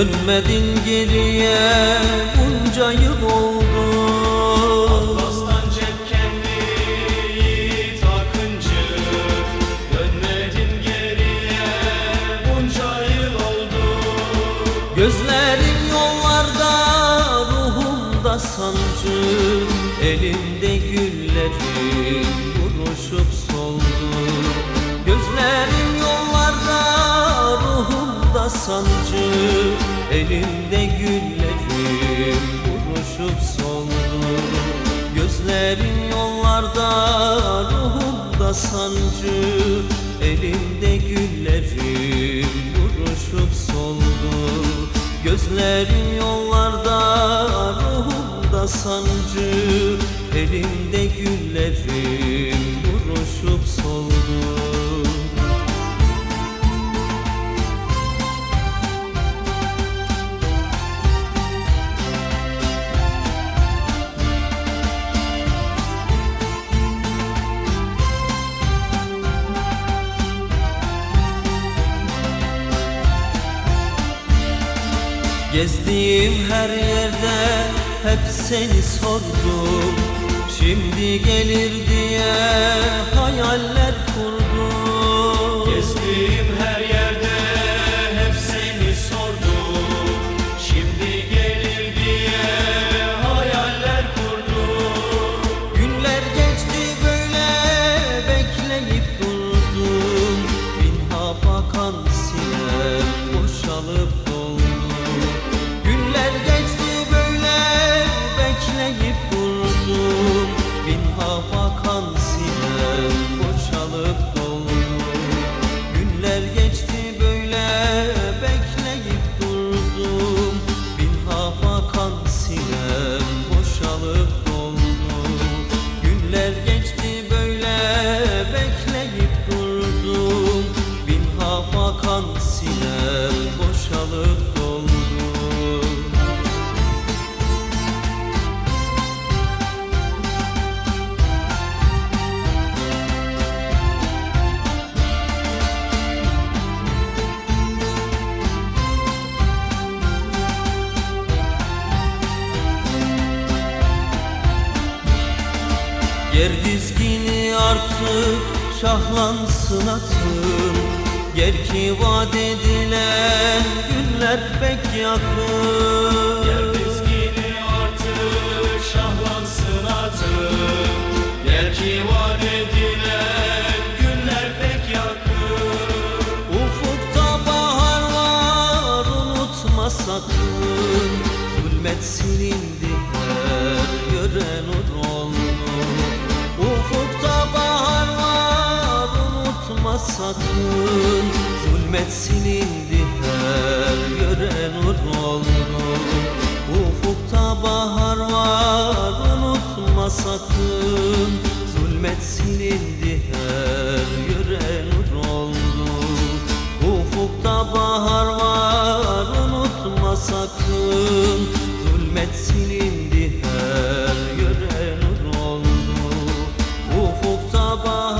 Dönmedin geriye bunca yıl oldu Aslan cepkenli yiğit akıncı Dönmedin geriye bunca yıl oldu Gözlerin yollarda ruhumda sancı. Elimde güllerin Elimde güllerin vuruşup soldu. Gözlerin yollarda ruhumda sancı. Elimde güllerin vuruşup soldu. Gözlerin yollarda ruhumda sancı. Elimde güllerin vuruşup soldu Gezdiğim her yerde hep seni sordum. Şimdi gelir diye hayaller kurdum Yer dizgini artık şahlansın atım Ger ki vaat edilen günler pek yakın. Yer dizgini artık şahlansın atım Gel ki vaat edilen günler pek yakın. Ufukta bahar var unutma sakın. Zulmet silindi sakın Zulmet silindi her yöre nur oldu Ufukta bahar var unutma sakın Zulmet silindi her yöre nur oldu Ufukta bahar var unutma sakın Zulmet silindi her yöre nur oldu Ufukta bahar